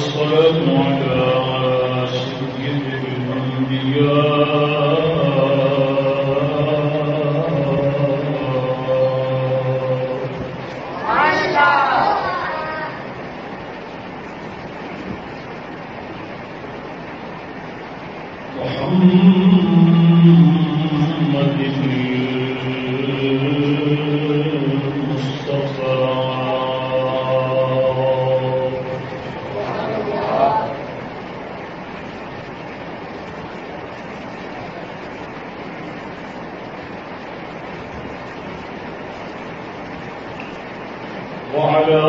اس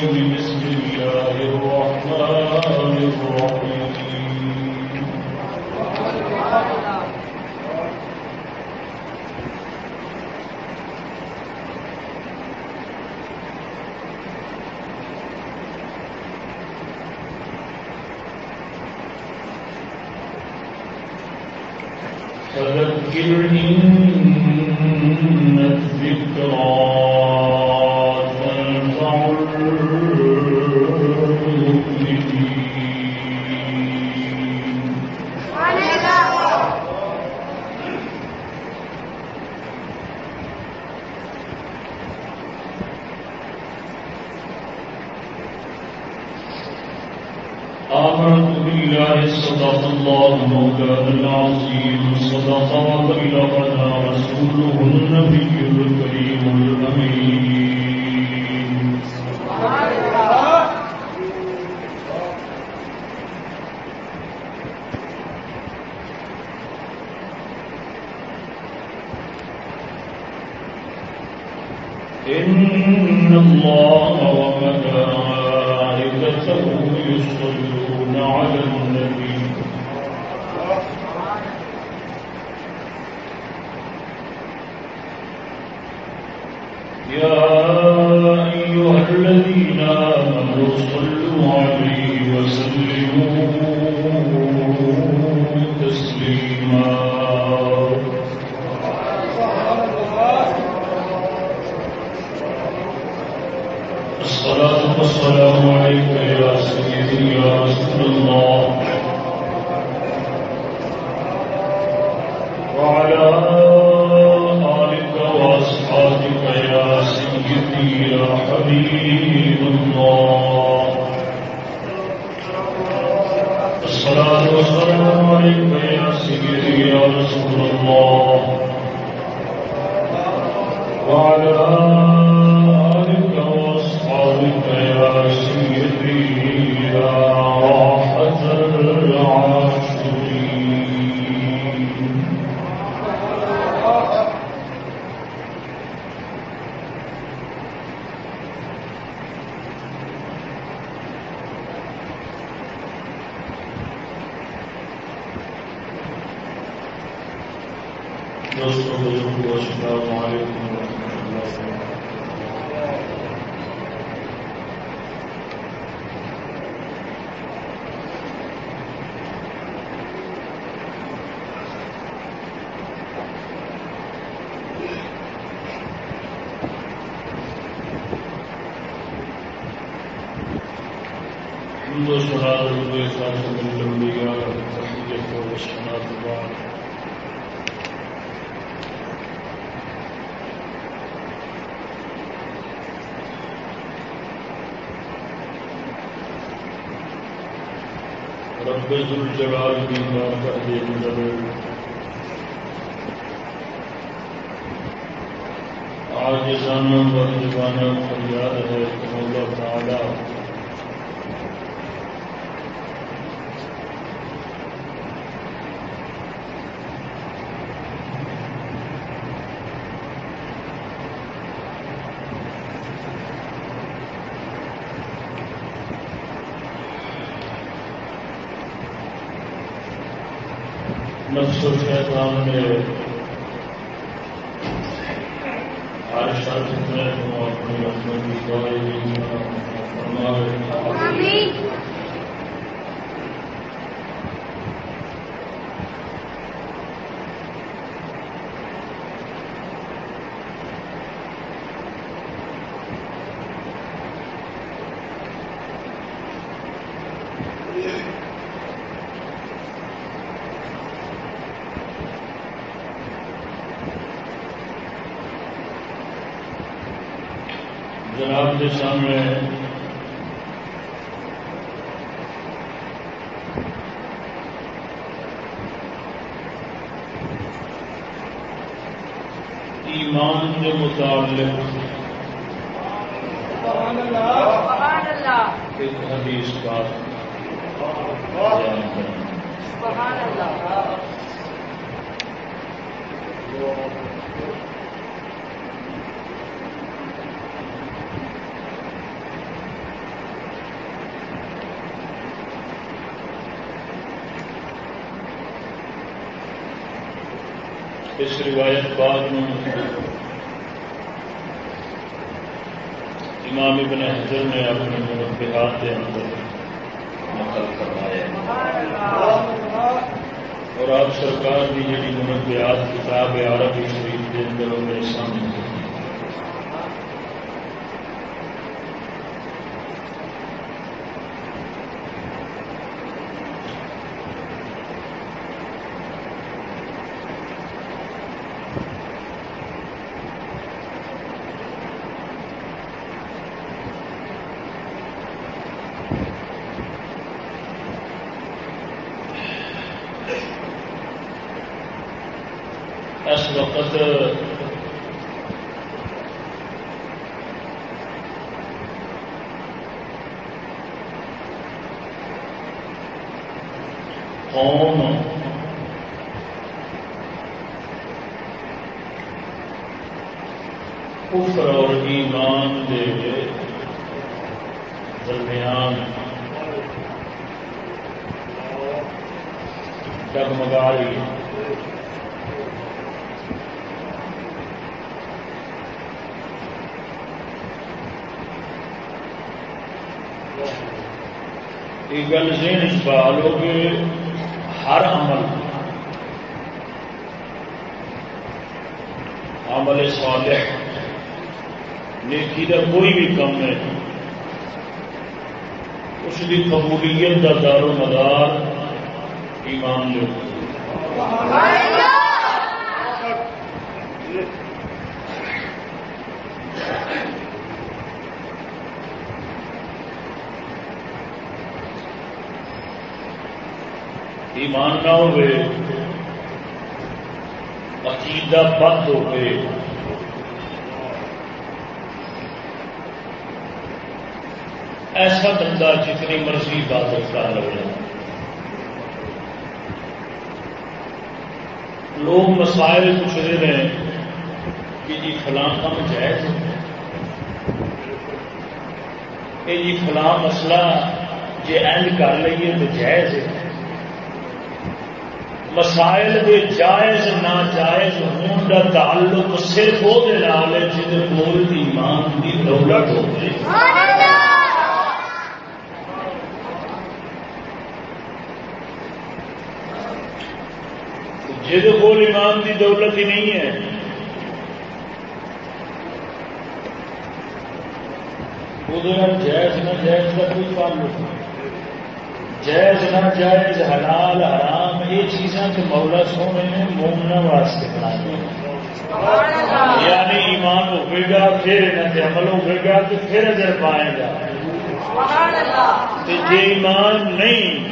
بسم الله الرحمن الرحيم فذكر إن آج جانا فریاد ہے مولا تعالی نفس و شیطان میں ہر شخص میں تم اپنی رحمت کی دعائیں فرمائے جناب کے سامنے ایمان کے متعلق ایک حدیث کا اس روایت بعد میں امام ابن حضر نے اپنے مربحات کے اندر نقل کروایا اور آپ سرکار کی جی مربحات کتاب عربی شریف کے اندر میرے سامنے گل ذہن سوال ہو کہ ہر عمل عمل صالح، نیکی کا کوئی بھی کم ہے اس کی قبولیت کا دار و مدار ایمان جو ایمان نہ ہوئے، عقیدہ بند ہو گئے۔ ایسا بندہ جتنی مرضی عبادت کر لگے لوگ مسائل پوچھ رہے ہیں کہ جی فلاں کام جائز کہ جی فلاں مسئلہ جی اینڈ کر لیے تو جائز ہے؟ مسائل دے جائز نہ جائز ہون کا تعلق صرف وہ جن کول ایمان کی دولت ہو جن کو ایمان کی دولت ہی نہیں ہے وہ جائز نہ جائز کا کوئی تعلق نہیں۔ جائز نہ جائز، حلال، حرام، یہ چیزاں تو مولا سونے نے مومنا واسطے بنائی یعنی ایمان ہوئے گا، پھر نہ عمل ہوئے گا تو پھر اگر پائے گا۔ تو جی ایمان نہیں۔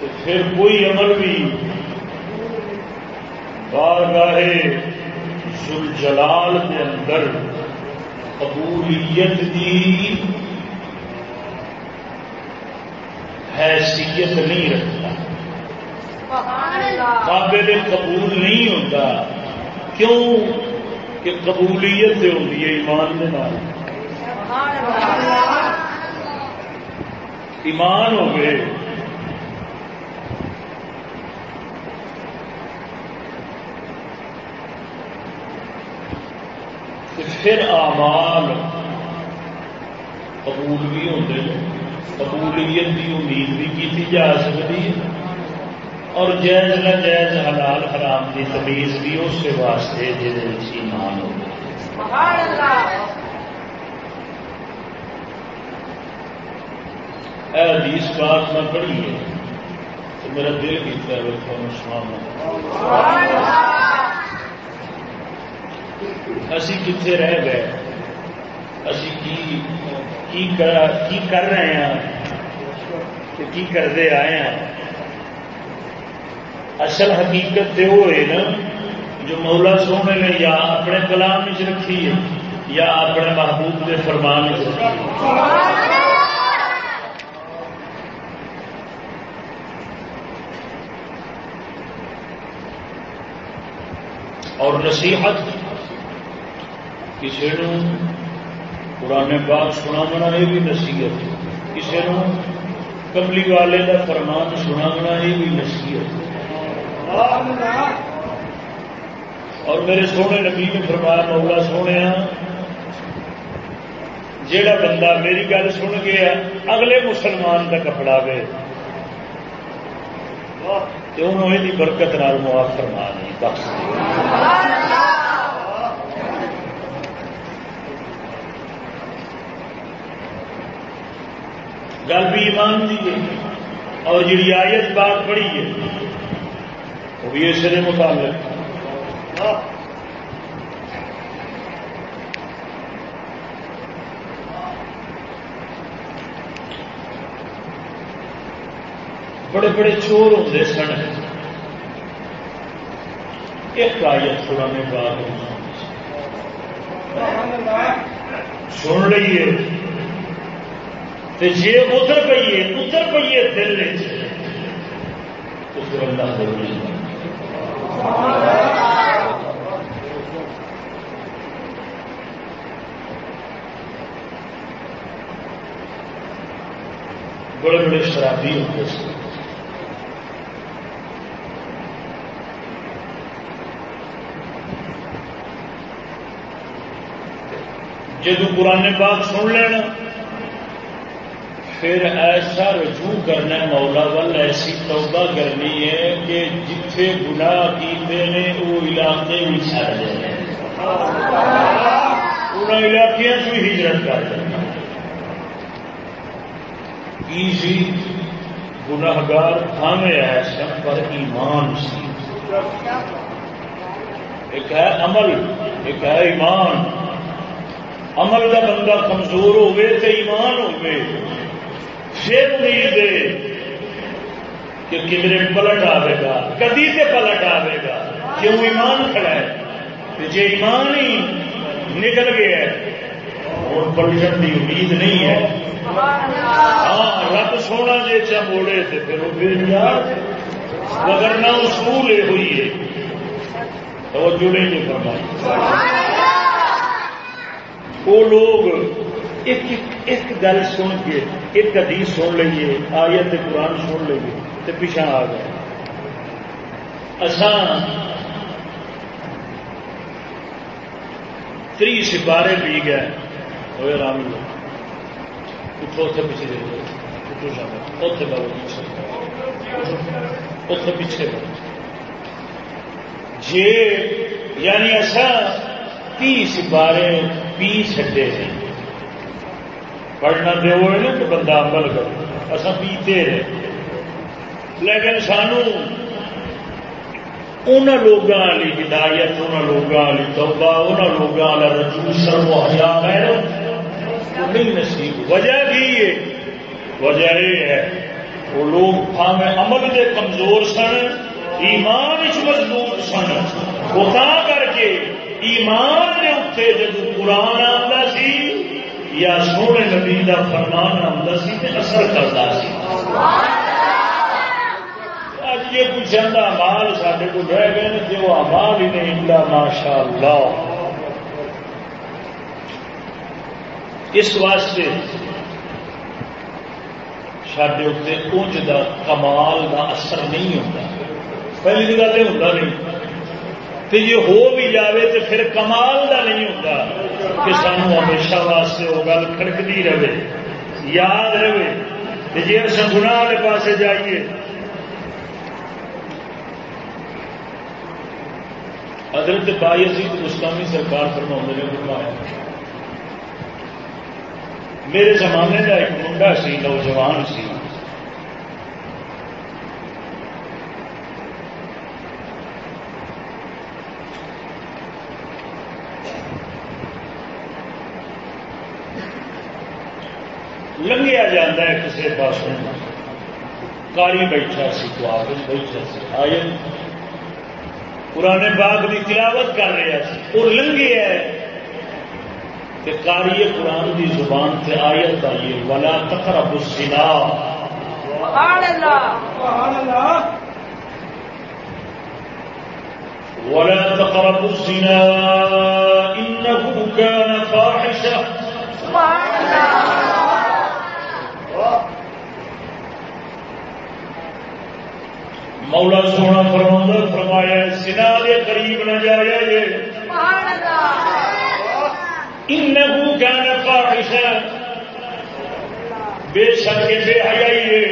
تو پھر کوئی عمل بھی۔ بارگاہ سل جلال کے اندر قبولیت کی حیثیت نہیں رکھتا۔ قابل قبول نہیں ہوتا۔ کیوں؟ کہ قبولیت سے ہوتی ہے ایمان کے نام ایمان ہو گئے پھر آمال قبول بھی ہوتے قبولیت کی امید بھی کی جا سکتی ہے۔ اور جائز نہ جائز حلال حرام کی تمیز بھی اس کے واسطے جی مان ہو اے حدیث بات میں پڑھی ہے، تو میرا دل کیا سنا اسی کتنے رہ گئے۔ اسی کی کی کر رہے ہیں کی کرتے آئے ہیں اصل حقیقت تو وہ ہے نا، جو مولا سونے نے یا اپنے کلام چ رکھی ہے، یا اپنے محبوب کے فرمان اور نصیحت کسی پرانے پاک سنا یہ بھی نصیحت کسی کملی والے کا فرمان سنا یہ بھی نصیحت اور میرے سونے نبی نے فرمایا مولا سونے جیڑا بندہ میری گل سن گیا اگلے مسلمان کا کپڑا وے انہوں یہ برکت نال معاف فرما نہیں بخش گل بھی ایمان دی ہے اور جی آیت بات پڑھی ہے، وہ بھی اس کے مطابق بڑے بڑے چور ہوتے سن۔ ایک آیت پرانے بات سن لیے جی ادھر پیے ادھر پیے دل تو پھر اللہ ضروری بڑے بڑے شرابی ہوتے سن۔ جدو پرانے بات سن لینا پھر ایسا رجوع کرنا مولا ول ایسی توبہ کرنی ہے کہ جتھے گنا کیتے نے وہ علاقے بھی چڑ جائے ان علاقے سے ہجرت کر دینا ایزی گناہگار تھامے ایسا پر ایمان سی۔ ایک ہے عمل ایک ہے ایمان۔ عمل کا بندہ کمزور ہوئے تو ایمان ہوئے۔ پھر امید ہے کہ کدھر پلٹ آئے گا کدی سے پلٹ آئے گا؟ کیوں ایمان کھڑا ہے؟ جی ایمان ہی نکل گیا ہے اور پلٹن کی امید نہیں ہے۔ ہاں رب سونا جی چا موڑے تو پھر وہ بے مگر نہ اصول یہ ہوئی ہے۔ تو جڑے نہیں فرمائی وہ لوگ ایک ایک ایک گل سن کے، ایک حدیث سن لیے آیت قرآن سن لیے تو پیچھا آ گئے۔ اسان تری سپارے بھی گئے۔ ہوئے رام اتو اتنے پیچھے دے اتنے بابا اتنے پیچھے۔ جی یعنی اصا تی سپارے پی چڈے ہیں۔ پڑھنا دے وہ نا کہ بندہ عمل کر اصا پیتے رہے۔ لیکن سانو ان لوگوں والی ہدایت ان لوگوں والی توبہ ان لوگوں والا رجوع سر ہیا نہیں نصیب۔ وجہ بھی ہے وجہ یہ ہے، وہ لوگ بھاوے عمل دے کمزور سن، ایمان مضبوط سن۔ وہ کر کے ایمان کے اتنے جب قرآن آتا سی یا سونے نبی کا فرمان آتا سی اثر کرتا سی۔ اج یہ کچھ چاہتا مال سارے کو رہ گئے جو امال ہی نہیں ماشاء اللہ اس واسطے سڈے اتنے اونج کا کمال کا اثر نہیں ہوتا پہلی گل یہ ہوتا نہیں۔ تو یہ ہو بھی جاوے تو پھر کمال کا نہیں ہوتا کہ سانو ہمیشہ واسطے وہ گل کھڑکتی رہے، یاد رہے۔ جی اصل گنا والے پاس جائیے۔ حضرت بائی عزیز مستانی سرکار فرما نے، فرمایا، میرے زمانے کا ایک منڈا سی، نوجوان سی۔ لنگیا جا کسی پاس کاری بیٹھا سی تو آگے بیٹھا سی آئے پرانے باغ کی تلاوت کر رہا اور لنگے ہے کہ کاری قرآن کی زبان سے آیت آئیے ولا تقرب الزنا ولا تقرب الزنا انه كان فاحشا مولا سونا فرما فرمایا سنا کے قریب نہ جایا جائے انہو کان فاحشا بے شک بے حیائی ہے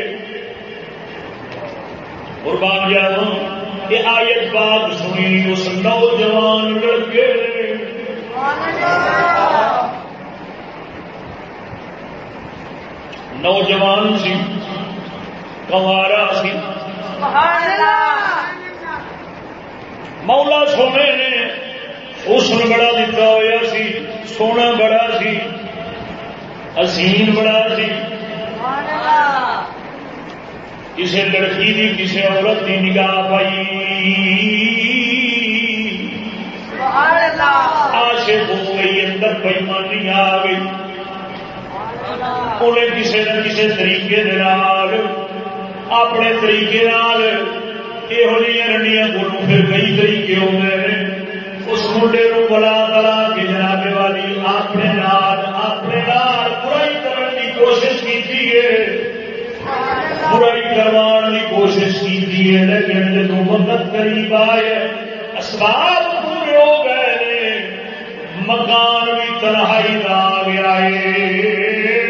قربان جاؤں کہ آیت بات سنی اس نوجوان لڑکے نوجوان سی کمارا سی مولا سونے نے اس بڑا دتا ہوا سی سونا بڑا سی بڑا سی۔ کسی لڑکی کی کسی عورت کی نگاہ پائی۔ آشے ہو گئی اندر بےمانی آ گئی انہیں کسی نہ کسی طریقے اپنے طریقے یہو رنڈیاں جی بولوں پھر کئی طریقے ہو گئے اس منڈے کو بلا بلا کے جناب والی اپنے نال اپنے نال برائی کرنے کی کوشش کی برائی کروان کی کوشش کی ہے۔ لیکن جب وقت قریب آئے اسباب پورے ہو گئے مکان بھی تنہائی آ گیا ہے۔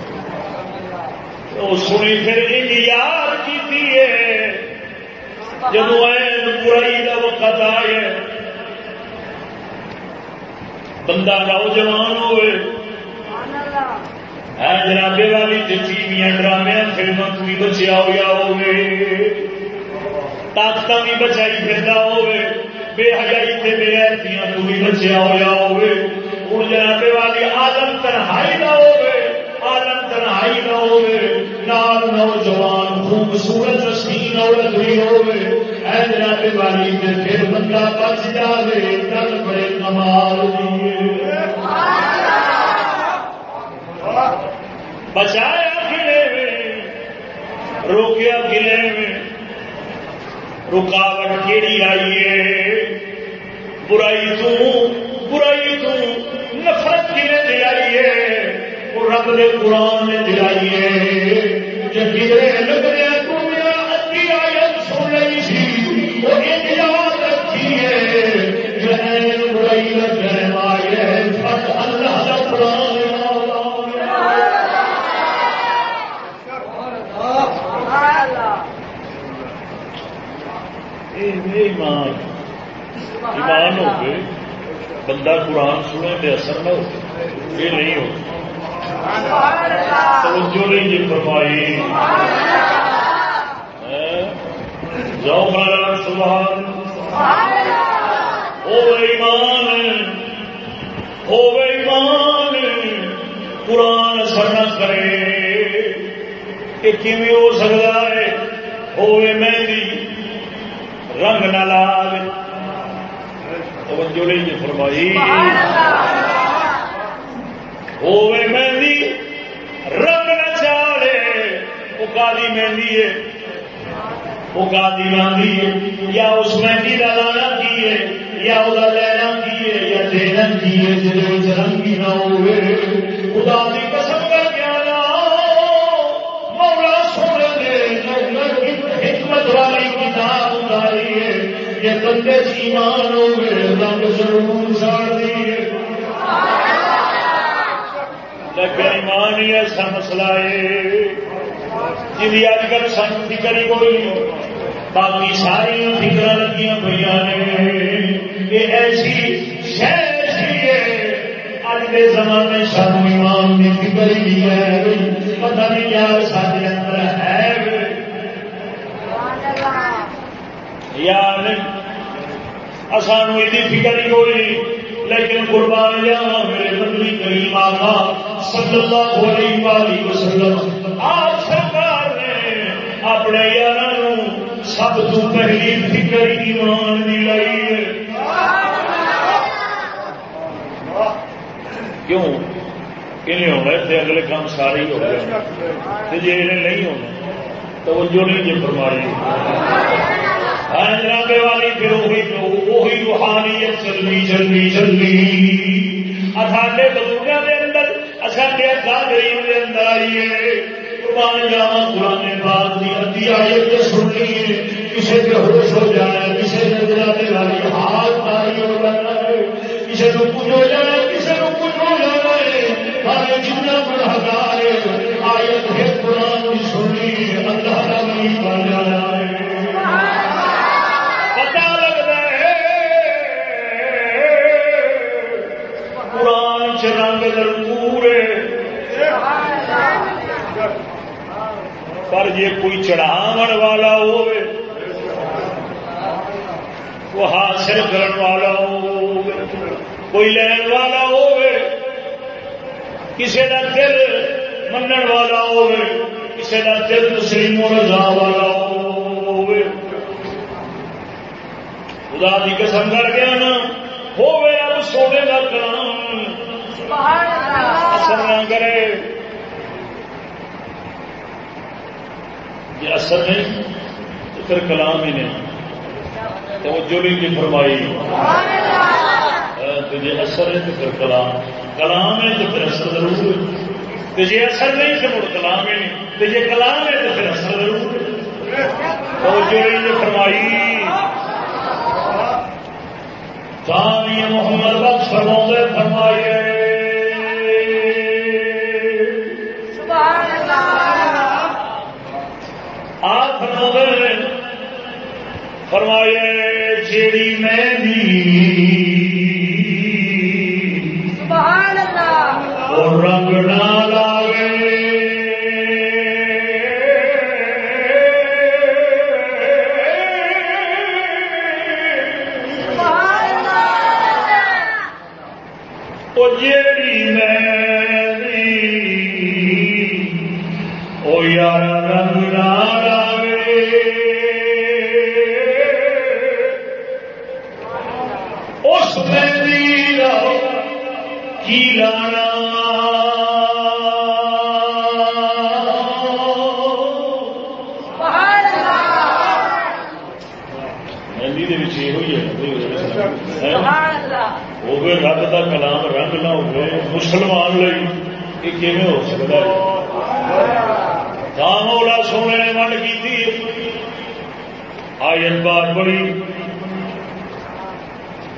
سنی پھر یاد کی جب برائی کا وقت آئے بندہ نوجوان ہوئے۔ جنابے والی ٹیویاں ڈرامے فلم بھی بچیا ہوا ہوئے۔ طاقت بھی بچائی پھر ہوئے۔ بے حجائی سے بے ایسیاں تو بھی بچیا ہوا ہوئے۔ ہوں جنابے والی آدم تنہائی نہ ہوئے۔ آدم نہ ہوئے، نال نوجوان، خوبصورت رسین عورت بھی ہوئے۔ اے جنابے والی سے پھر بندہ بچ جائے کل بڑے کمال دیے۔ بچایا قلعے میں روکیا قلعے میں رکاوٹ کیڑی آئی ہے؟ برائی تو برائی تو نفرت گلے کھلے دلائی ہے؟ رب نے قرآن نے دلائی ہے۔ کدھر لگ رہا تو میرا آیت سن رہی سی وہ یاد رکھی ہے۔ برائی ہے اللہ کا قرآن ایمان۔ ایمان ہو گئے بندہ قرآن سنے بے اثر نہ ہو یہ نہیں ہو توجہ فرمائی جاؤ مارا سبحان ہو ایمان ہو ایمان، قرآن کرے یہ کیون ہو سکتا ہے؟ ہوے مہندی، رنگ نہ لال۔ توجہ نہیں فرمائی۔ ہوے مہندی رنگ نہ چاڑے وہ مہندی ہے وہ مہندی ہے یا اس مہندی کا لانا کی ہے یا وہ لینا کی ہے یا دینا کی ہے جی رنگی نہ ہوئے خدا کی قسم کر کے آنا مولا سونے دے حکمت والی کتاب اتاری ہے یہ بندے ایمان ہو گئے رنگ ضرور ساڑ دیے لیکن ایمان ہی ایسا مسئلہ ہے جی اج کل سن فکر ہی کوئی باقی ساری فکر لگی پہ یہ ایسی شہر اج کے زمانے سانو ایمان کی فکر ہی ہے پتہ نہیں کیا سارے اندر ہے یا نہیں سانو یہ فکر ہی کوئی لیکن قربان جاوا میرے بدلی کریم آقا صلی اللہ علیہ وآلہ وسلم. آپ سرکار نے اپنے یار سب تو پہلی فکر ایمان دی لائی ہے۔ کیوں؟ انہیں ہونا ہے؟ اگلے کام سارے ہی ہو گئے۔ جی انہیں نہیں ہونا تو وہ جو نہیں جی فرمائی۔ ہاں جناب والی، پھر وہی وہی روحانیت چلنی چلنی چلنی۔ اٹھانے بزرگوں کے اچھا اندر اچھے غریب کے اندر آئیے قربان جاوا قرآن بات کی ادی تو سن لیے کسی کے ہوش ہو جانا کسی نے جناب والی ہاتھ تاری ہو جانا ہے کسی کو کچھ ہو جانا ہے کسی کو کچھ ہو جانا ہے ہمارے جتنا گناہگار ہے۔ پر یہ کوئی چڑھاو والا ہو وہ حاصل کرن والا ہو کوئی لین والا ہو کسی کا دل منن والا ہو کسی کا دل تسلیم رضا والا ہو خدا کی قسم کر کے نا ہوئے اب سونے کا کلام۔ اثر نہ کرے۔ یہ اثر نہیں تو پھر کلام ہی نہیں۔ تو جو بھی کی فرمائی۔ تجھے اثر ہے تو پھر کلام۔ کلام ہے تو پھر اثر ضرور ہے۔ تجھے اثر نہیں تو پھر کلام ہی نہیں۔ تجھے کلام ہے تو پھر اثر ضرور ہے۔ تو جو بھی فرمائی۔ کہانی محمد بخش فرما فرمائیے۔ آپ فرما فرمائیے جیڑی میں اور رنگ نہ مسلمان لئی یہ کیون ہو سکتا ہے کام اولا سونے نے ونڈ کی آیت بات بڑی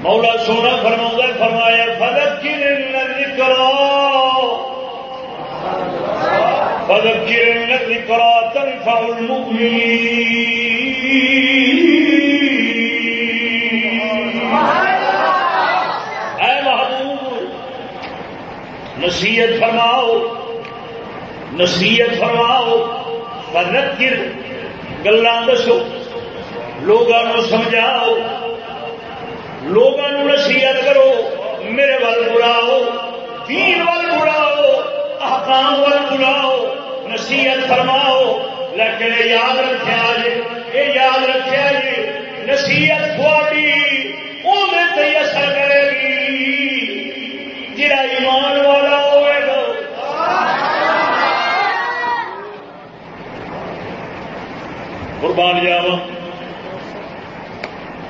مولا سونا فرما فرمایا فذکر الذکر فذکر الذکر تنفع المؤمنین نصیحت فرماؤ نصیحت فرماؤ گر گلا دسو لوگوں سمجھاؤ لوگوں نصیحت کرو، میرے ول بلاؤ، دین ول بلاؤ، احکام ول بلاؤ، نصیحت فرماؤ، لیکن یاد رکھا جی یہ یاد رکھا جی نصیحت تھوڑی اثر کرے گی۔ جڑا ایمان والا ہوئے گا قربان جاوا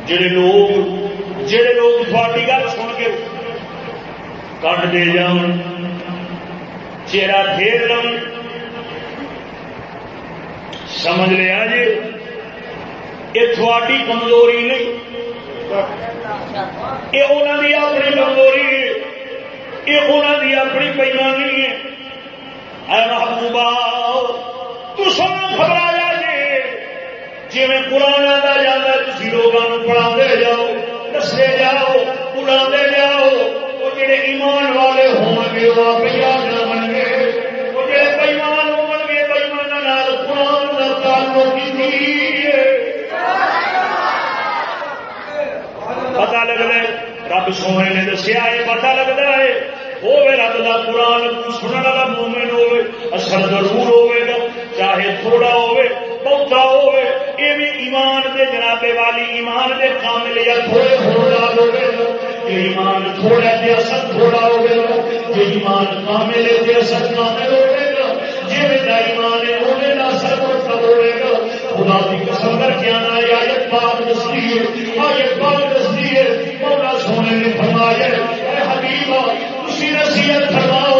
جڑے لوگ جڑے لوگ تھوڑی گل سن کے کٹ دے جان چہرہ پھیر لو سمجھ لیا جی یہ تھوڑی کمزوری نہیں۔ یہ انہوں کی اپنی کمزوری ہے۔ یہ انہوں کی اپنی پیمانی ہے۔ اے محبوبہ، تو سن گھبرایا جی جی پرانا کا جانا تھی لوگوں پڑھا جاؤ، دسے جاؤ پڑھا جاؤ۔ وہ جڑے ایمان والے ہون گے، وہ آپ بن گئے وہ جڑے بےمان ہو گے بےمان قرآن کا تعلق پتا لگتا ہے، رب سونے نے دسیا ہے پتا لگتا ہے۔ وہ رب کا قرآن سننے والا مومن ہوے اثر ضرور ہوے گا۔ چاہے تھوڑا ہوے ایمان دے جنابے والی، ایمان دے کامل یا تھوڑے تھوڑا ہوے ایمان تھوڑا دے اثر تھوڑا ہوے گا جی ایمان کامل دے اثر کامل ہوے گا جی میرا ایمان ہے وہ اثر مرتب ہوے گا خدا کی قسم کر کے آنا آیت پاک دستی ہے، آیت پاک دستی ہے، مولا سونے نے فرمایا اے حبیبا اسی نصیحت فرماؤ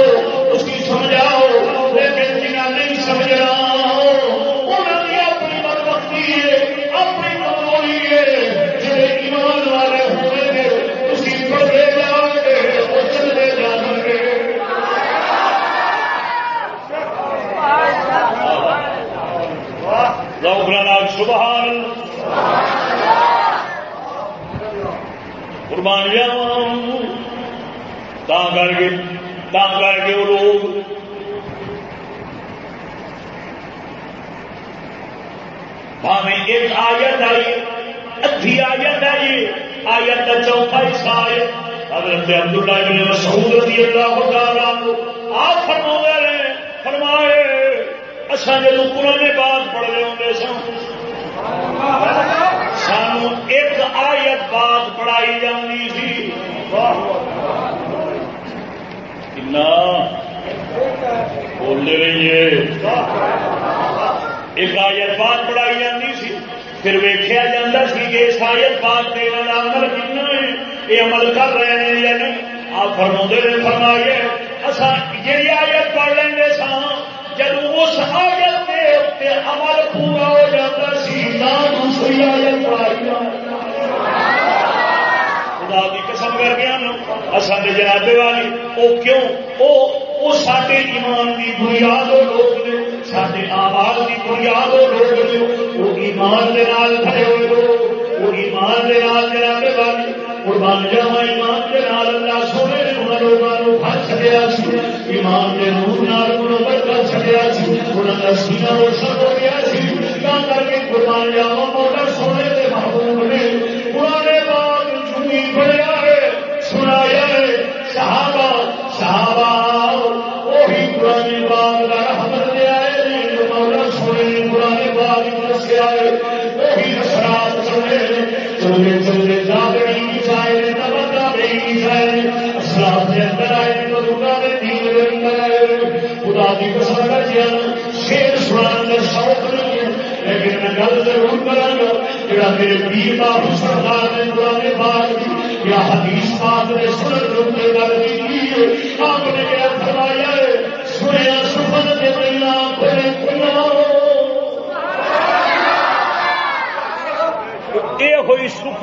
سبحان قربان کر کے کر کے وہ لوگ ہمیں ایک آیت آئی، ادھی آیت آئی، آیت کا چوتھا حصہ آئے حضرت عبداللہ بن مسعود رضی اللہ تعالیٰ آپ فرما رہے، فرمائے اچھا جب پرانے بات پڑھ رہے ہوں سن سانو ایک آیت بات پڑھائی جانی سی۔ بولنے رہی ہے جی۔ ایک آیت بات پڑھائی جانی سی۔ پھر ویخیا جا سی کہ اس آیت بات کے عمل کتنا ہے؟ یہ عمل کر رہے ہیں یا نہیں؟ آپ فرما نے فرمائیے اصا جی آیت پڑھ لیں گے سا جب اس آیت کے عمل پورا ہو جاتا سی دوسری آیت خدا کی قسم کر گیا اصل جنابے والی وہ کیوں؟ وہ سارے ایمان کی بنیاد وہ لوگ نے سارے آواز کی بنیاد وہ لوگ نے وہ ایمان کے نال کھڑے ہوئے۔ لوگ وہ ایمان کے نال جڑا جنابے والی قربان جاوا ایمان کے نال اللہ سونے نے انہوں لوگوں پھڑ چھڈیا سی۔ ایمان دے نور نال انہوں کر چھڈیا سی۔ انہاں دا سینہ روشن ہو گیا سی۔ کر کے قربان جاوا خدا کی قسم کر شیر سنان کا شوق نہیں ہے، لیکن میں گل ضرور گا، جڑا میرے پیر باپ سرکار نے پرانے بات یا حدیث پاک نے آپ نے کیا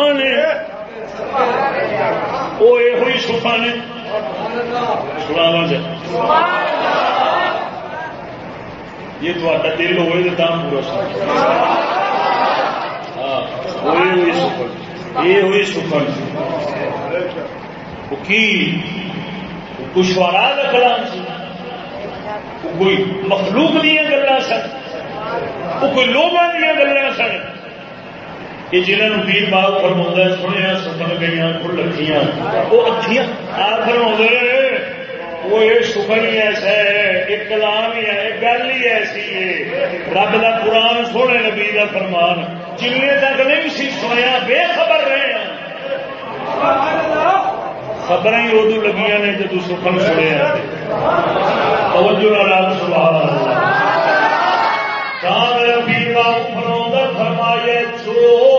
ہوئی وہ یہ ہوئی سفن سنا یہ تو دل ہوئے تو دام پورا سن۔ ہاں ہوئی سفر یہ ہوئی سفر کی؟ کشوارا کلام سی۔ کوئی مخلوق دیا گلا سن۔ وہ کوئی لوگوں دیا گلا سن۔ کہ جنہوں پیر باغ فرما سنیا سکن گئی کھل رکھیاں وہ اکھیاں۔ آپ فرما وہ یہ سکن ہی ایسا ہے ایک کلام ہی ہے گل ہی ایسی ہے۔ رب کا قرآن سونے نبی کا فرمان جن تک نہیں سی سنیا بے خبر رہے ہیں خبر ہی ادو لگی نے جب سکن سنیا توجہ رب سبحان اللہ۔ پیر باغ فرمایا چھو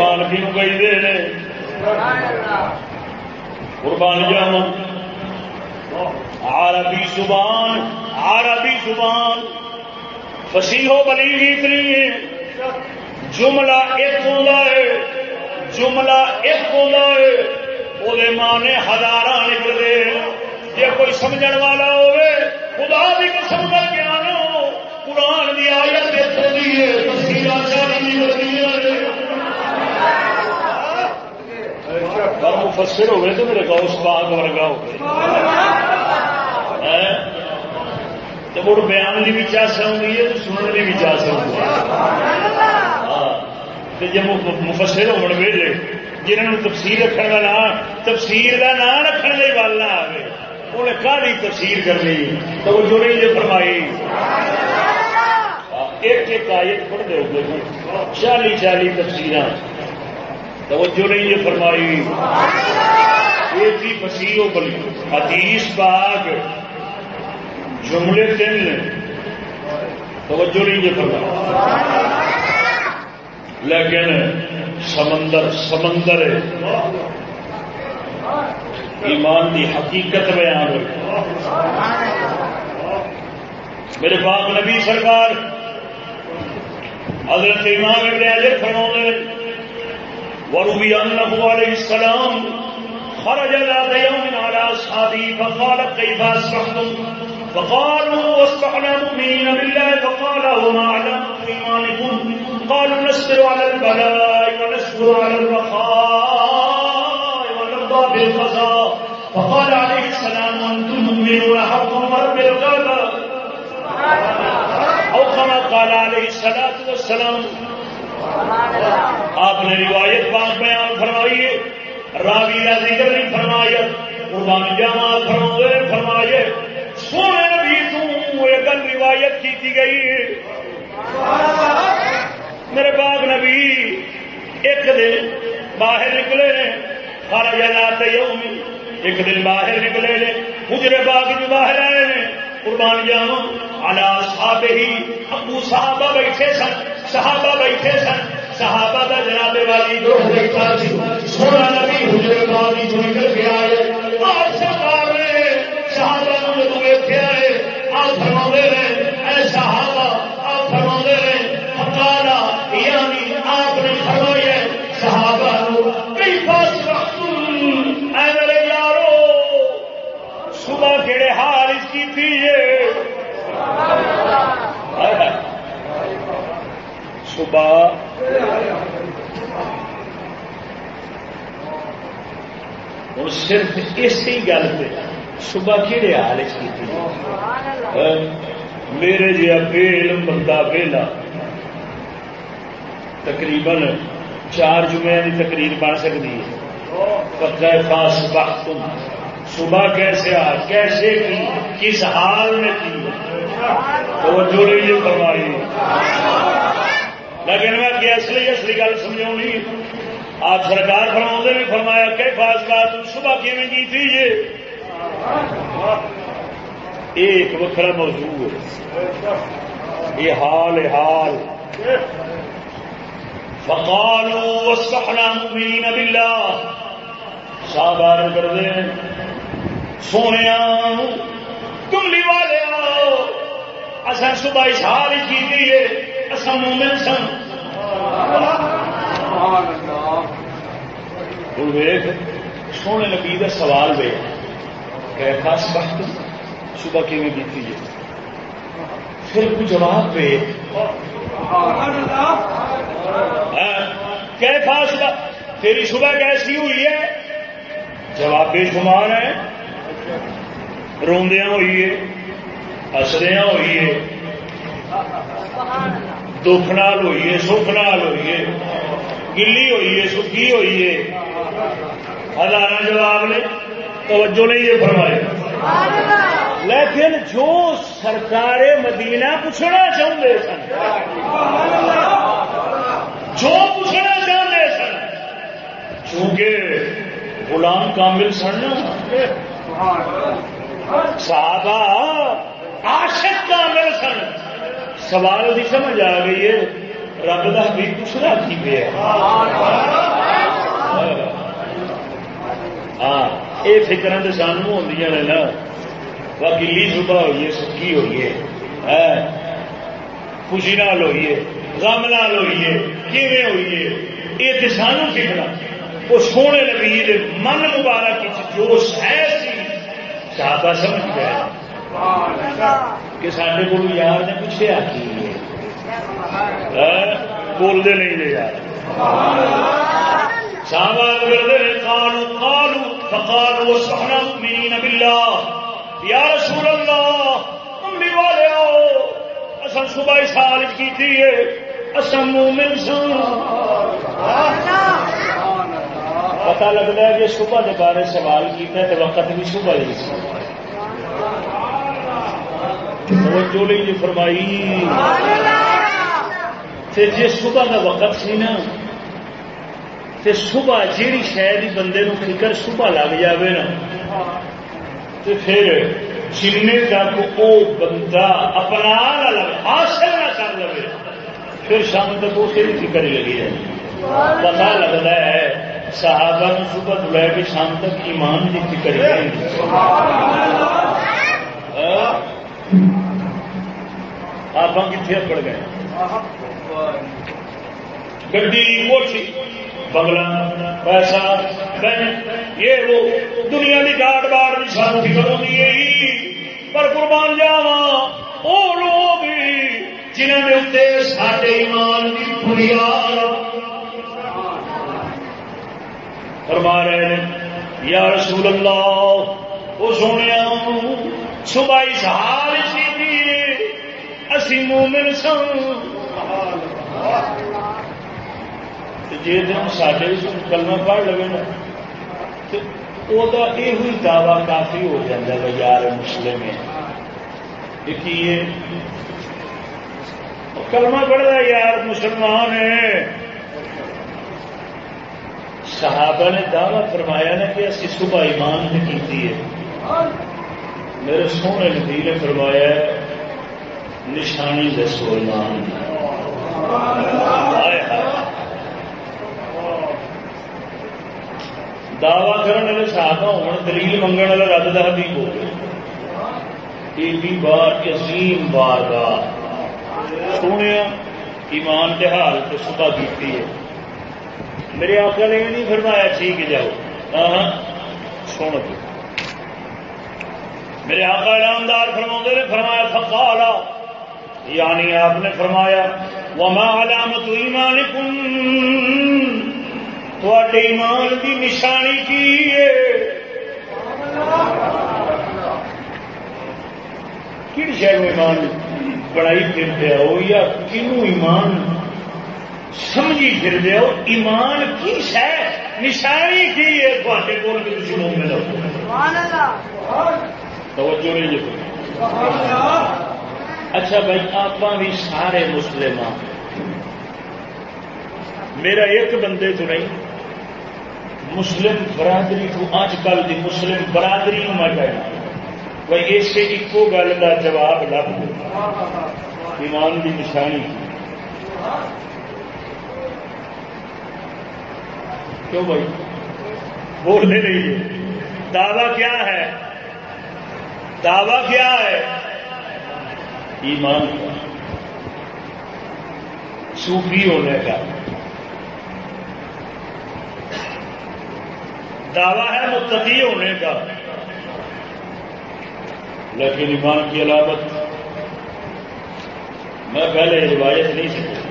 قربان قربانگی کہی نے۔ قربانیاں عربی زبان عربی زبان۔ فصیح بلی بلیغ اتنی ہے۔ جملہ ایک ہوتا ہے، جملہ ایک ہوتا ہے۔ وہ ماں نے ہزار نکلے جی کوئی سمجھ والا ہوئے، خدا بھی قسم کا کے قرآن کی آیت دیکھو دی ہے۔ تصویر چالی نکلتی ہے۔ پر مفسر ہوئے تو میرے گاؤں باغ ورگا ہو گئے تو مڑ بیان کی بھی چاس ہوئی ہے تو سننے کی بھی چاس ہوئی ہے۔ ہاں۔ جب مفسر ہونے ویلے جنہوں تفسیر رکھنے کا نام تفسیر کا نام رکھنے کا بل نہ آئے انہیں کہانی تفسیر کر لی تو وہ جڑے جو فرمائی۔ ہاں، ایک ایک آیت پڑھ دے ہوئے چالی چالی تفسیر توجہ نہیں یہ فرمائی۔ یہ تھی فصیح و بلی حدیث باغ جملے تین توجہ نہیں یہ فرمائی۔ لیکن سمندر سمندر ایمان کی حقیقت بیان ہوئی۔ میرے باپ نبی سرکار، حضرت امام ابن عجر فرماؤں وروي أنه عليه السلام خرج ذات يوم على أصحابه فقال كيف أصبحتم؟ فقالوا أصبحنا مؤمنين بالله فقال وما أعلم إيمانكم قالوا نصبر على البلاء ونشكر على الرخاء ونرضى بالقضاء فقال عليه السلام، أنتم مؤمنون حقا رب القلب أو كما قال عليه الصلاة والسلام آپ نے روایت بات بیان فرمائیے راوی کا ذکر نہیں فرمایا قربان جانا فرما فرمائیے سونے نبی تو یہ روایت کی گئی میرے باغ نبی، ایک دن باہر نکلے نے ہر جگہ ایک دن باہر نکلے نے گجرے باغ جو باہر آئے نے، قربان جانا آنا صاحب ہی، ابو صحابہ بیٹھے سن۔ صحابہ بیٹھے سن۔ صحابہ کا جناب والی گروہ بیٹھا سی سونا نبی حجر والی جو نکل کے آئے آپ سرکار نے صحابہ نے جب ویکھے ہے آپ صبح۔ ہوں صرف اسی گل پہ صبح کہڑے حال کی میرے جہا بیل بندہ بیلا تقریباً چار جمعے کی تقریر بن سکتی ہے۔ پکا خاص وقت۔ صبح کیسے آ کیسے کی کس حال میں کی؟ جوڑی یہ فرمائی۔ لیکن میں کہ اصلی اصلی گل سمجھا آپ سرکار فرما نے فرمایا کہ خاص بات صبح کیون کی تھی یہ ایک وکرا موضوع ہے یہ حال حال فقالوا واصبحنا مؤمنين بالله صاحب کر دے سونے کملی والے آؤ اصل صبح اس حال کی ہے اصل مومن سن ویخ، سونے نبی کا سوال وے کہ خاص وقت صبح کی بیتی ہے؟ پھر کوئی جواب پہ کہ خاص تیری صبح کیسی ہوئی ہے؟ جواب بے شمار ہے۔ روندیا ہوئی ہے ہسدیا ہوئی ہے۔ دکھ نال ہوئی ہے سکھ نال ہوئی ہے گلی ہوئی ہے سکی ہوئی ہے ہزار جواب نے، توجہ نہیں یہ فرمائے۔ لیکن جو سرکار مدینہ پوچھنا چاہتے سن، جو پوچھنا چاہتے سن، چونکہ غلام کامل سن صحابہ عاشق کامل سن۔ سوال کی سمجھ آ گئی ہے، رب کا بھی پوچھنا کی پیا ہاں یہ فکر تو سانو ہو نا گلی صبح ہوئی ہے، سکی ہوئی ہے خوشی نال ہوئی ہے، غم نال ہوئی ہے، کیویں ہوئی ہے؟ یہ تو سانو سیکھنا وہ سونے نبی من مبارک جو ہے سی صحابہ سمجھ گیا کہ سارے کو یار نے پوچھا کی بولتے نہیں یار۔ یا رسول اللہ امبی والے آؤ۔ اصل صبح سال کی تھی اصل مومن سن پتا لگتا ہے کہ صبح کے بارے سوال کیا تو وقت بھی صبح ہی توجہ نہیں جی فرمائی۔ جی صبح کا وقت سی نا، تے صبح جیڑی شاید بندے نو فکر صبح لگ جاوے نا، تے پھر جن تک وہ بندہ اپنا نہ لو حاصل نہ کر لو پھر شام تک اسے بھی فکر لگی جائے پتا لگتا ہے، صحابہ نو صبح تو لے کے شام تک ایمان کی فکر ہے۔ ہاں۔ آپ کتنے پڑ گئے۔ گڈی کوٹھی، بنگلہ، پیسہ یہ وہ دنیا کی گاٹ باڑ بھی سان فکر ہوتی پر قربان جاوا وہ لوگ جنہوں نے اتنے سارے ایمان کی بنیاد فرما رہے ہیں، یا رسول اللہ وہ سونے صبح اس حال اسی مومن سن جی دن سڈے کلمہ پڑھ لگے نا وہ یہ دعوی کافی ہو جاتا ہے، یار مسلم ہے۔ کلمہ پڑھتا یار مسلمان ہے۔ صحابہ نے دعوی فرمایا نا کہ اسی صبح ایمان نے کی ہے۔ میرے سونے نبی نے فرمایا نشانی دسو ایمان دعوی کرنے والے صحابہ ہو دلیل منگنے والا رب کا حبیب ہو۔ ایڈی بار عظیم بار بار سونے ایمان کے حال سے صبح کی ہے۔ میرے آقا نے نہیں فرمایا ٹھیک جاؤ۔ ہاں, ہاں۔ سن میرے آقا ایماندار فرما نے، فرمایا، فقالا یعنی آپ نے فرمایا وما علامت ایمان کن ایمان کی نشانی کی کن شہر ایمان بڑائی پھر دیا ہو یا کنو ایمان سمجھی پھر دیا ہو؟ ایمان کی شہ نشانی کی ہے؟ تھوڑے کول کے دشمنوں میں توجہ نہیں جی۔ اچھا بھائی آپ بھی سارے مسلم میرا ایک بندے تو نہیں، مسلم برادری کو اج کل کی مسلم برادری میں کہنا بھائی اسے ایک گل کا جواب لب ایمان کی نشانی۔ کیوں بھائی؟ بولنے نہیں۔ دعوی کیا ہے؟ دعوی کیا ہے؟ ایمان صوفی ہونے کا دعویٰ ہے متقی ہونے کا۔ لیکن ایمان کی علامت میں پہلے روایت نہیں سکوں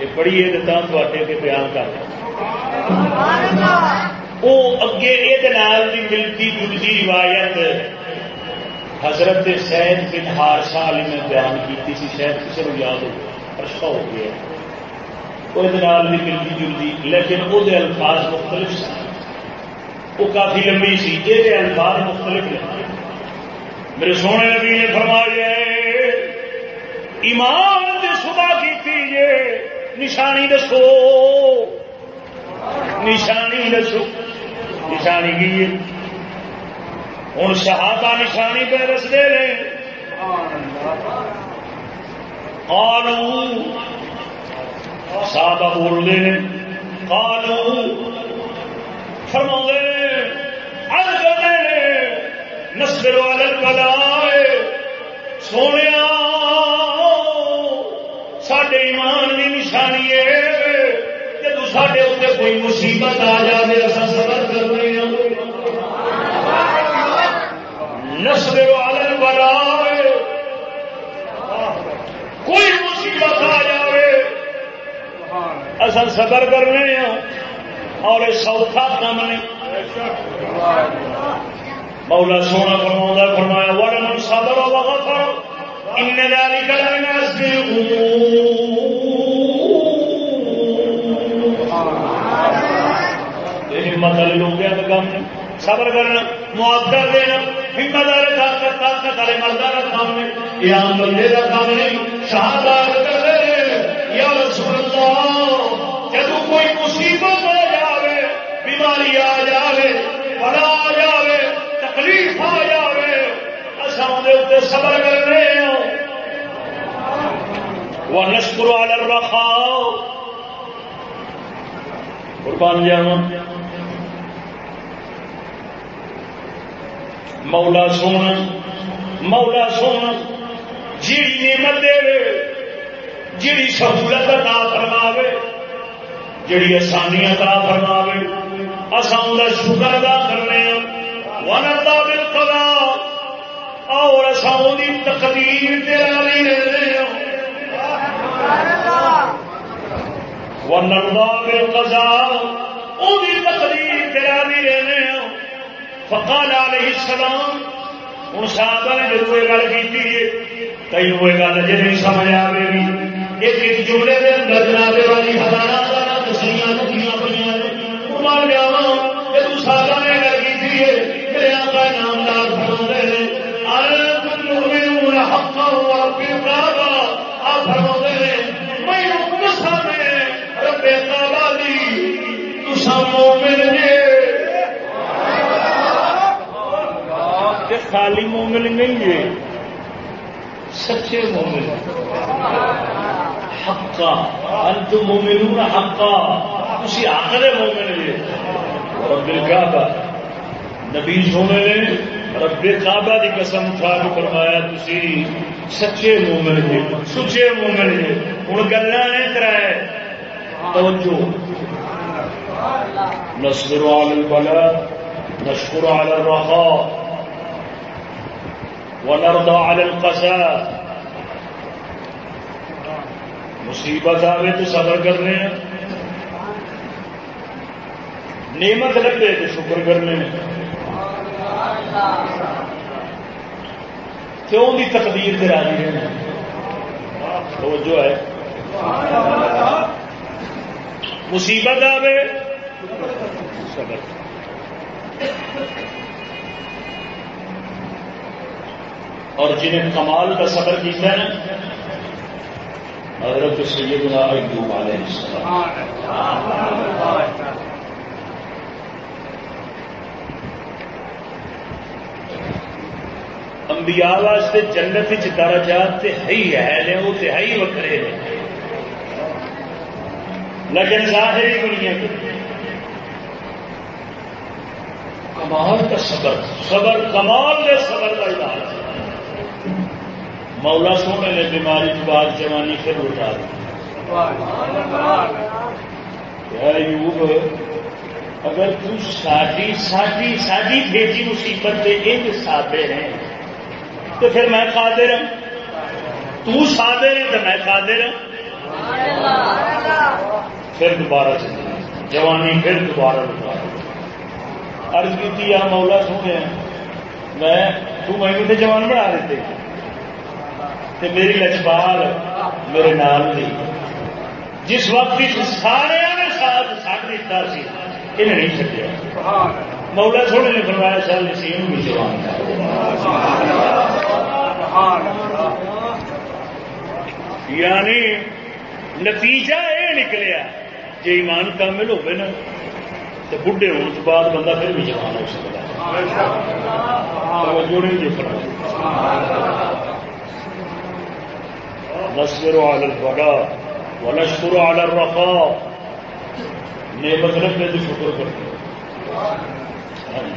یہ پڑھیے تو آٹے کے بیان کر وہ اگے یہ ملتی جلتی روایت حضرت سید بن ہارشا علی نے بیان کی شاید کسی کو یاد ہو ارشا ہو گیا۔ وہ ملتی جلتی لیکن وہ الفاظ مختلف سن۔ وہ کافی لمبی سی، یہ الفاظ مختلف نے میرے سونے نبی نے فرمایا، ایمان سے صبح کی نشانی دسو۔ نشانی دسو۔ نشانی کی ہوں شہادہ نشانی پہ دستے رہے آلو صحابہ بول رہے ہیں کالو فرما نسل والے بلا سونے سڈے ایمان کی نشانی ہے۔ جب سڈے اتنے کوئی مصیبت آ جائے اصل سبر کر رہے ہاں۔ ہیں نسل والے بلا کوئی مصیبت آ جائے اصل صبر کر رہے ہیں اور سوکھا کام نہیں مولا سونا فرما فرمایا ورن صبر وغفر ان ذلك لمن عزم ہمت لوگ کام صبر کرنا معاف کر دینا ہمت والے طاقت طاقت والے مردہ کا کام یہ عام بندے کا کام نہیں کر یا رسول اللہ جب کوئی مصیبت آ جائے بیماری آ جائے بڑا آ جائے تکلیف آ جائے اصل صبر کرنے وہ نشکر والر رکھاؤ قربان جانا مولا سونا مولا سونا، جیڑی نعمت دے جیڑی سہولت عطا فرماوے، جیڑی آسانی عطا فرماوے، اساں دا شکر ادا کرنے ہاں۔ ونردا بالقضا اور اساں دی تقدیر تے راضی رہنے ہاں۔ ونردا بالقضا او دی تقدیر تے راضی رہنے ہاں۔ فقال علیہ السلام ہوں صاحب نے جب یہ گل کی کئی وہ گل جی نہیں سمجھ آئے گی ایک جملے کے اندر جناب والی ہزار تسلیاں لکھیاں پہ مر گیا یہ صاحب نے گل کی میرے آقا نامدار فرما رہے حقا آپ فرما میں دی مومن جے خالی مومن نہیں ہے۔ سچے مومن۔ حقا۔ انت مومنون حقا۔ اسی آخر مومن ہے رب الکعبہ۔ نبی سونے نے رب کعبہ دی قسم اٹھا کے فرمایا، تسی سچے مومن ہے سچے مومن ہے ہوں گلا نے کرائے توجہ۔ نصبر على البلاء نشكر على الرخاء۔ ونرضى على القساء. مصیبت آئے تو صبر کرنے نعمت لگے تو شکر کرنے کیوں بھی تقدیر سے راضی رہنا توجہ ہے. مصیبت آئے صبر. اور جنہیں کمال کا صبر کیا ہے نا، حضرت سیدنا ایوب علیہ السلام۔ انبیاء واسطے جنت درجات تے ہے ہی ہے وہ تے ہے ہی وکرے نے لیکن ظاہری دنیا کے کمال کا صبر صبر کمال کے صبر کا علاج ہے۔ مولا سونے نے بیماری کے بعد جوانی پھر اٹھا دی۔ اگر تاری ساری ساری بھیجی مصیبت کے ایک سادے ہیں، تو پھر میں کھا دے رہا تو سادے رہے تو میں کھا دے رہا پھر دوبارہ چلے۔ جوانی پھر دوبارہ اٹھا ارض کی مولا سونے میں تو مہینے سے جوان بنا دیتے تے میری لچبال میرے نال تھی جس وقت سارے نے ساتھ ساتھ دیتا سی، انہیں نہیں چکیا مولا سونے نے فرمایا چل نسیم بھی جوان یعنی نتیجہ یہ نکلیا جی ایمان کامل ہوگی نا تو بڑھے ہونے کے بعد بندہ پھر بھی جوان ہو سکتا ہے۔ جوڑے جی فرمایا نصبر على البلاء ونشكر على الرخاء. نعمت رکھنے تو شکر کرتے ہیں. ہاں جی.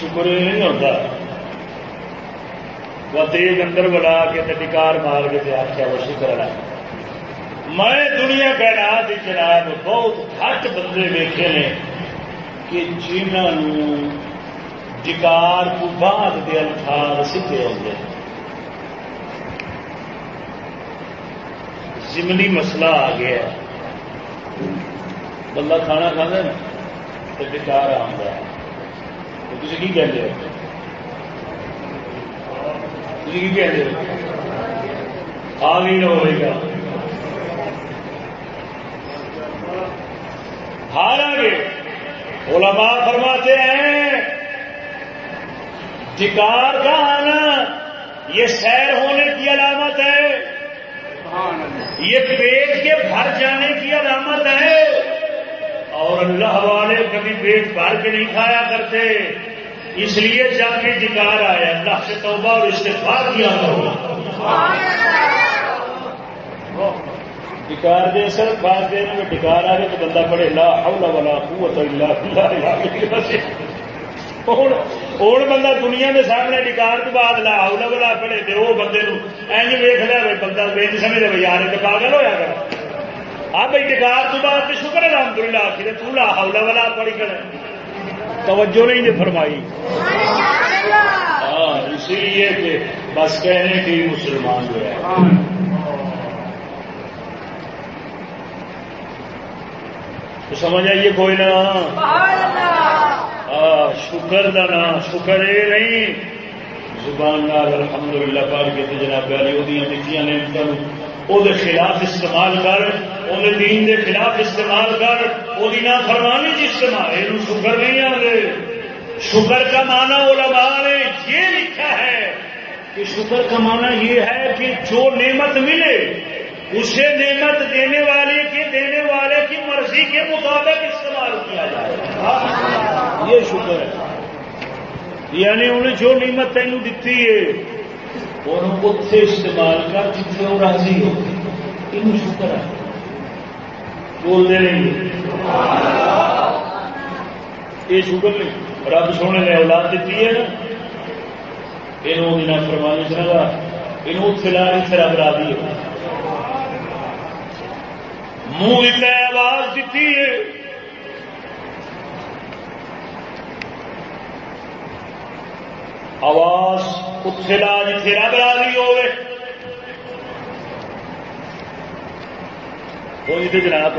شکر نہیں ہوتا. وہ تیز اندر بلا کے ٹکار مار کے آخیا وہ شکر ہے میں دنیا کا رات جناب بہت گھٹ بندے ویکے نے کہ جنہوں ڈکار کو بعد دے الفاظ سیدھے ہوتے ہیں ضمنی مسئلہ آ گیا بندہ کھانا کھانا نا تو ڈکار آتا ہے۔ تھی کی کہتے ہو؟ تھی کی کہتے ہو؟ آ گئی نہ ہوئے گا۔ حالانکہ علماء فرماتے ہیں، ڈکار کا آنا، یہ سیر ہونے کی علامت ہے۔ یہ پیٹ کے بھر جانے کی علامت ہے۔ اور اللہ والے کبھی پیٹ بھر کے نہیں کھایا کرتے۔ اس لیے جا کے ڈکار آیا اللہ سے توبہ اور استفار کیا کرو۔ ڈکار دے سر خاص دینے میں ڈکار آ گئے تو بندہ پڑے لا حول ولا قوت الا باللہ ہوں بندہ دنیا کے سامنے ڈکار تو بعد لا اولا بلا پڑے تو وہ بندے این ویخ لیا بندہ بچ سمجھ لے یار تو پاگل ہوا کر ہاں بھائی ڈکار تو بعد شکر ہے رام دلہ آخر تو لا اولا بلا پڑی کر توجہ نہیں نے فرمائی ہاں اسی لیے کہ بس کہنے کی مسلمان جو ہے تو سمجھ آئیے کوئی نہ شکر دا نا، شکر یہ نہیں۔ زبان نال الحمد للہ پڑھ کے جناب علی وہ نے وہ خلاف استعمال کر وہ دین دے خلاف استعمال کر وہ نہ فرمانی جی استعمال یہ شکر نہیں آتے شکر کا معنی علماء نے یہ لکھا ہے کہ شکر کا معنی یہ ہے کہ جو نعمت ملے اسے نعمت دینے والے کے دینے والے کی مرضی کے مطابق استعمال کیا جائے۔ یہ شکر ہے۔ یعنی انہیں جو نعمت تینوں دیتی ہے انہوں اتنے استعمال کر جتنے وہ راضی ہو یہ شکر ہے۔ بولتے نہیں یہ شکر نہیں۔ رب سونے نے اولاد دیتی ہے نا۔ یہ فرمانی چاہا یہ اتنے لا اتنے رب راضی ہو منہ آواز دیتی ہے۔ آواز اتنے لا جی رب راضی ہوئے۔ کوئی جی تو جناب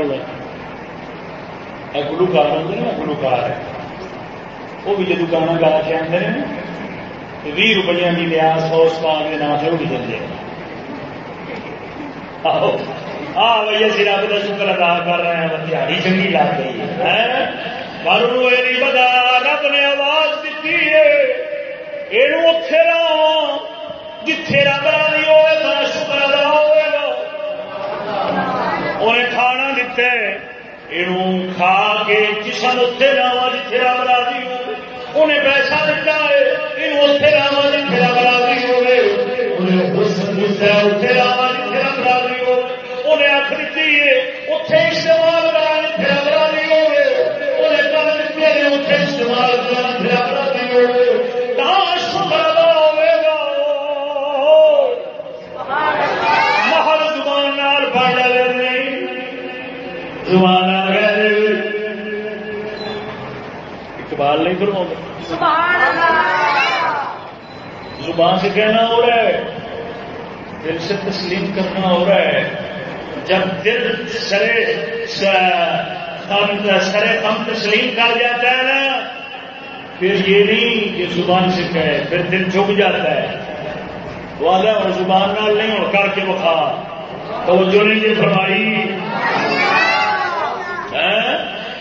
گلوکار ہوں نا گلوکار ہے۔ وہ بھی جدو گانا گا کے آتے ہیں بھی روپیہ کی لیا سو سو کے نام سے وہ بھی چلے آہو۔ ہاں بھائی اسی رب کا شکر ادا کر رہے ہیں دیہی چنگی لگ گئی ہے پر نہیں پتا رب نے آواز دیتی ہے یہ اتے رہو جتھے رب راضی ہوئے تو شکر ادا ہوئے گا انہیں کھانا دیتے یہ کھا کے جسم اتے رہا جتھے رب راضی ہو انہیں پیسہ دیتا ہے یہ اتے رہا اقبال نہیں فرما زبان سے کہنا ہو رہا ہے دل سے تسلیم کرنا ہو رہا ہے۔ جب دل سرے سرے کم تسلیم کر جاتا ہے نا پھر یہ نہیں کہ زبان سے کہے پھر دل جھک جاتا ہے۔ والا اور زبان نال نہیں اور کر کے بخا۔ تو وہ جو نہیں فرمائی۔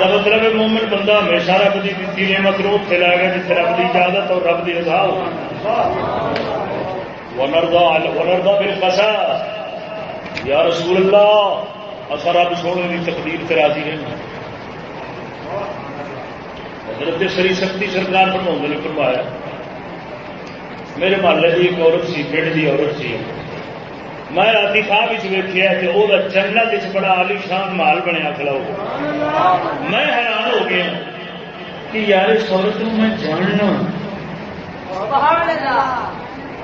مطلب مومن بندہ ہمیشہ رب کی دیتی نعمت رو اتنے لے گا جتنے رب کی اجازت اور رب کی رضا ونردا ونردا پھر فسا یا رسول اللہ اصا رب سونے کی تقدیر سے راضی ہیں حضرت سری سکتی سرکار فرما نے فرمایا میرے محلے کی ایک عورت سی پنڈ کی عورت سی میں رات خواب ویکیا کہ وہ جنت بڑا عالی شان مال بنیا کھڑا ہو میں حیران ہو گیا کہ یار اس عورت میں جاننا۔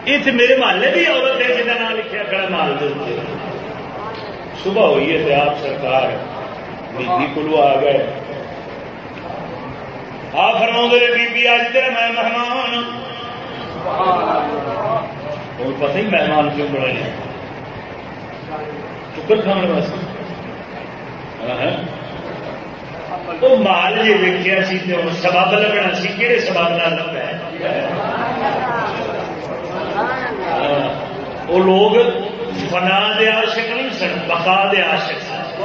اتنے میرے محلے بھی عورت ہے جہاں نام لکھا کھڑا مال دے صبح ہوئی ہے آپ سرکار بیبی کو آ گئے۔ آ فرما دے بی اج تیرا میں مہمان اور پتہ ہی مہمان کیوں بڑھے چکر کھانے واسطے وہ مال جی ویکیا سی سبب لگنا سی کہڑے سبب نہ لگا وہ لوگ فنا دے عاشق نہیں سن، بقا دے عاشق سن۔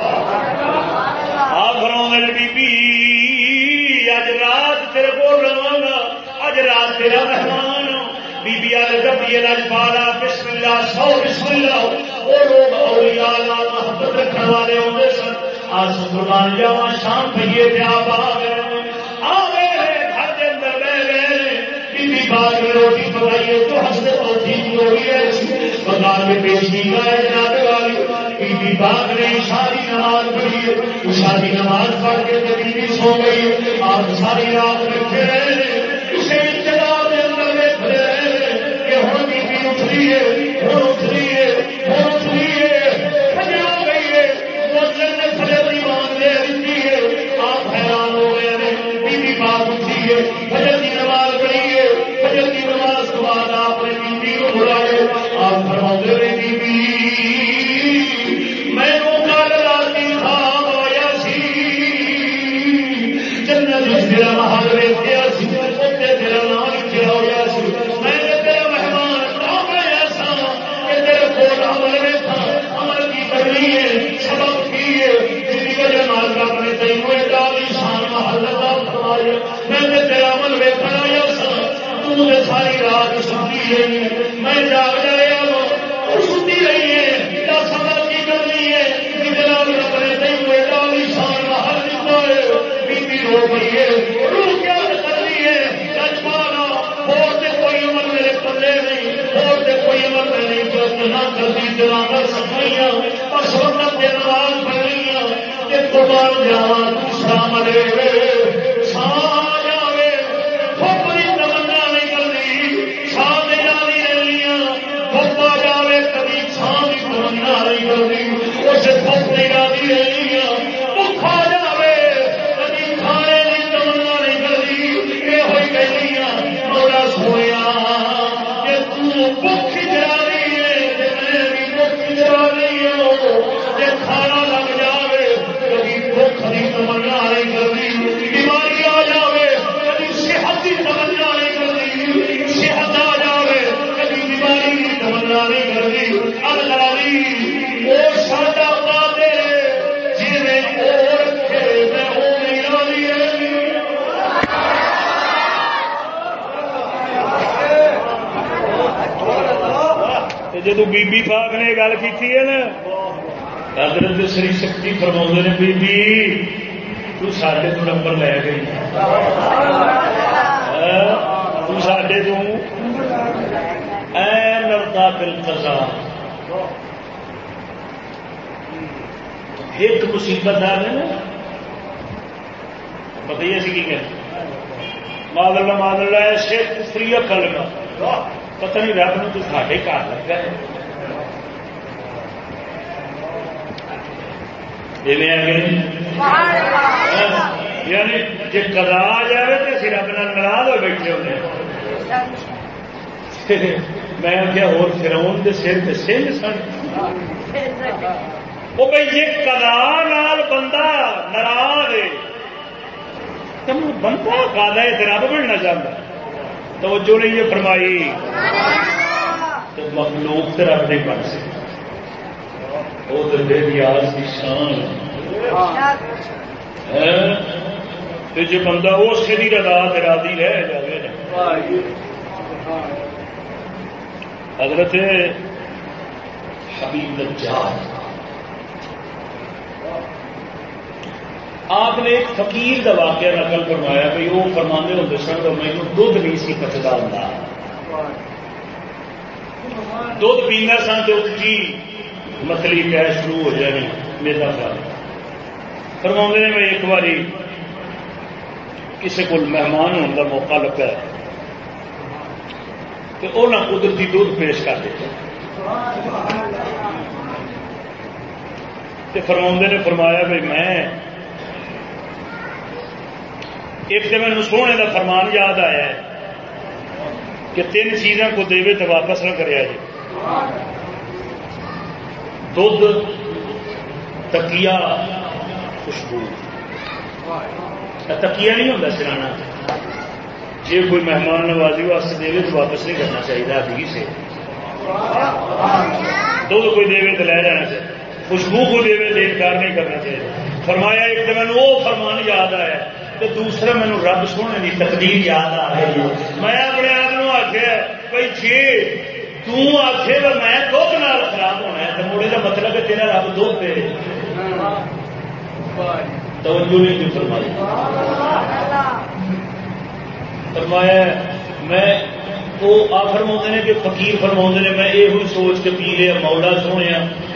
آ فرو بی بی اج رات تیرے بول رہا گا اج رات تیرا مہمان بی بی ربی لج پالا بسم اللہ سو بسم اللہ وہ لوگ اولیاء اللہ محبت رکھنے والے ہوتے سن۔ آج قربان جاوا شام پیے پیا پا گئے آ گئے گھر کے اندر بہ گئے بی بی باغ میں روٹی پکائیے، تو ہنستے پہنچی جو بھی ہے۔ بازار میں پیشی گئے جناب والی۔ بی بی باغ نے ساری نماز پڑھی ساری نماز پڑھ کے بی بی سو گئی آپ ساری رات رکھے رہے لیے جدو بی بی پاک نے گل کی ہے نا حضرت سری شکتی فرما نے بی بی تو سڈے تو نمبر لے گئی تو سڈے تو لڑتا پل کسا ایک مصیبت آ گئی نا بتائیے سی کی کہتے مادل مادل ہے ایسے فری کل پتہ نہیں رب نے تو ساڈے گھر لگا یعنی جی جائے تو اسی رب نال ناراض ہو بیٹھے ہوتے میں کیا ہو فراؤن کے سر سن وہ بھائی جی نال بندہ ناراض بندہ کالا ہے رب ملنا چاہتا توجہ نہیں یہ فرمائی۔ تو مخلوق تو رب نہیں بن سکتے وہ تو بے کی شان۔ جی بندہ اس کی رضا راضی رہ جائے حضرت حبیب نجار آپ نے ایک فقیر کا واقعہ نقل فرمایا بھائی وہ فرمانے ہوتے سن تو مینو دھد نہیں سی پچتا ہوں دھد پینا سن تو جی متلی گیس شروع ہو جانی میرا خیال فرما نے میں ایک باری کسی کو مہمان ہونے کا موقع لگا تو وہ نہ قدرتی دودھ پیش کر دیتے فرما نے فرمایا بھائی میں ایک تو مجھے سونے کا فرمان یاد آیا ہے کہ تین چیزوں کو دے تو واپس نہ کرے جی دھد تکیا خوشبو۔ تکیا نہیں ہوتا سرانا۔ جی کوئی مہمان نوازی واسطے دے تو واپس نہیں کرنا چاہیے ابھی سے۔ دھد کوئی دے تو لے جانا چاہیے خوشبو کو دے تو انکار نہیں کرنا چاہیے فرمایا ایک تو مینو وہ فرمان یاد آیا۔ تو دوسرا مینو رب سونے کی تقدیر یاد آ رہی ہے۔ میں اپنے آپ کو آخیا بھائی جی تکھے تو میں دھد نال خراب ہونا ہے تو مڑے کا مطلب ہے تیرا رب دھد دے توجہ نہیں فرمائی۔ فرمایا، میں وہ آ فرما نے کہ فقیر فرما نے، میں یہ سوچ کے پی لیا مولا سونے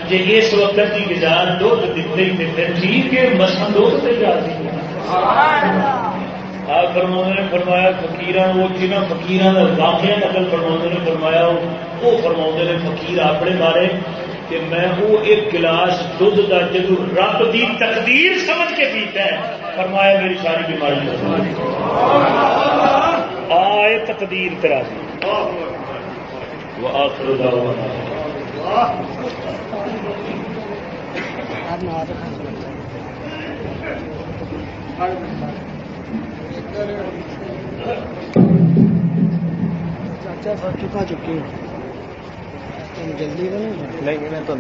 جی اس وقت کی گزار دھد دیتے ہی پھر ٹھیک ہے مسن دھد سے جا آپ فرما نے فرمایا فکیر وہ جنہیں فکیر کا واقعہ نقل فرما نے، فرمایا وہ فرما نے، فقیر اپنے بارے کہ میں وہ ایک گلاس دھد کا جدو رب کی تقدیر سمجھ کے پیتا ہے۔ فرمایا میری ساری بیماری آئے تقدیر ترا وہ آخر چاچا چکا چکی جلدی نہیں میں تو